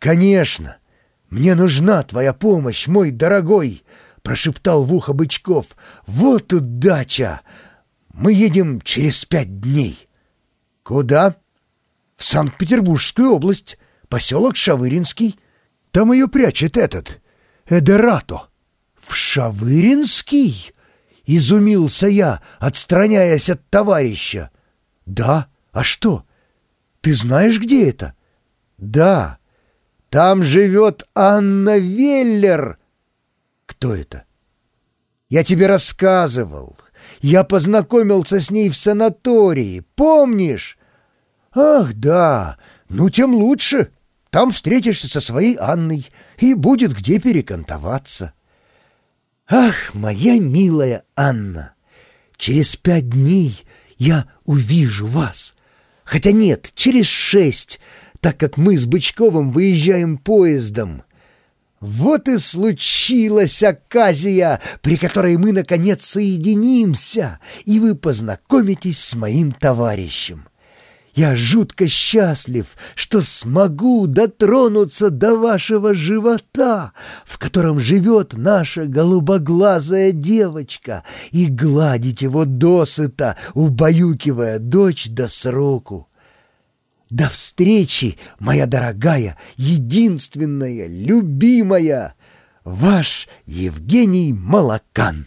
«Конечно! Мне нужна твоя помощь, мой дорогой!» — прошептал в ухо Бычков. «Вот удача! Мы едем через пять дней». «Куда?» «В Санкт-Петербургскую область, поселок Шавыринский. Там ее прячет этот, Эдерато». «В Шавыринский?» — изумился я, отстраняясь от товарища. «Да? А что? Ты знаешь, где это?» «Да. Там живет Анна Веллер». «Кто это?» «Я тебе рассказывал. Я познакомился с ней в санатории. Помнишь?» «Ах, да. Ну, тем лучше. Там встретишься со своей Анной, и будет где перекантоваться». «Ах, моя милая Анна, через пять дней я увижу вас. Хотя нет, через шесть, так как мы с Бычковым выезжаем поездом. Вот и случилась оказия, при которой мы, наконец, соединимся, и вы познакомитесь с моим товарищем. Я жутко счастлив, что смогу дотронуться до вашего живота, в котором живет наша голубоглазая девочка, и гладить его досыта, убаюкивая дочь до сроку. До встречи, моя дорогая, единственная, любимая, ваш Евгений Малакан.